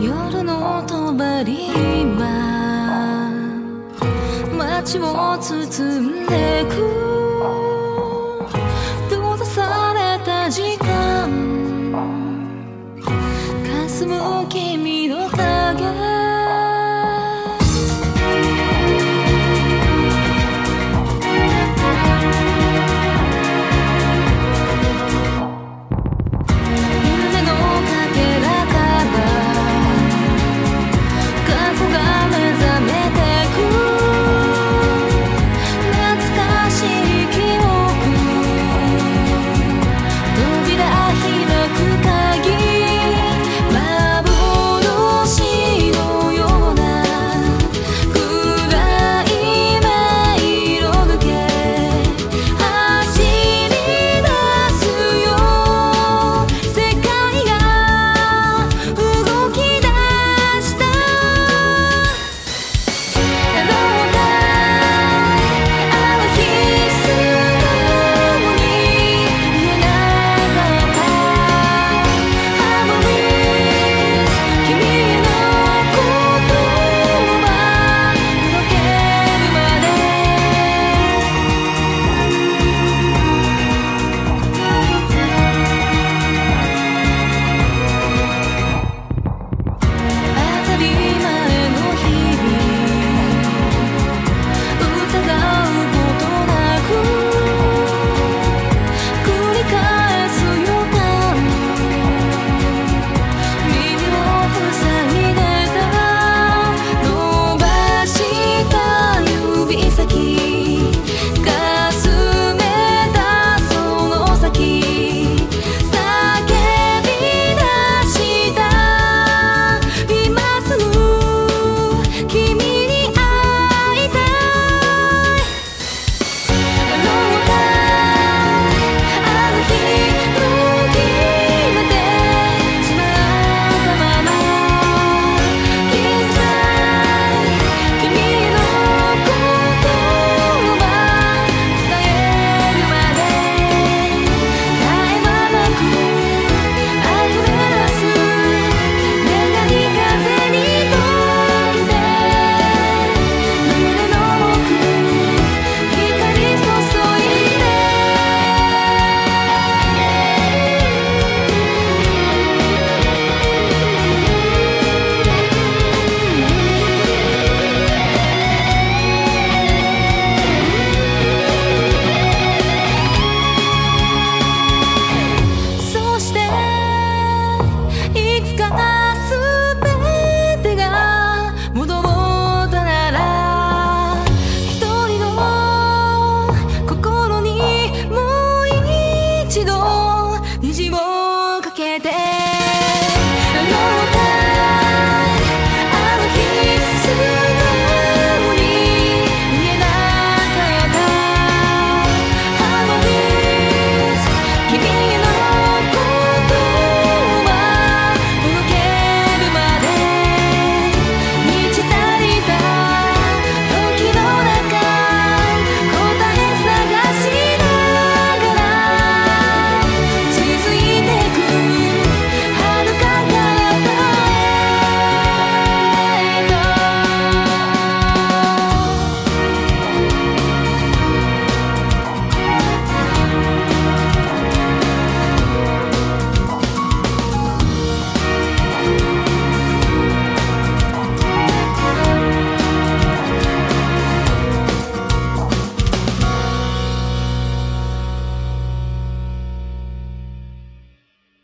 夜のとばりは街を包んでく sky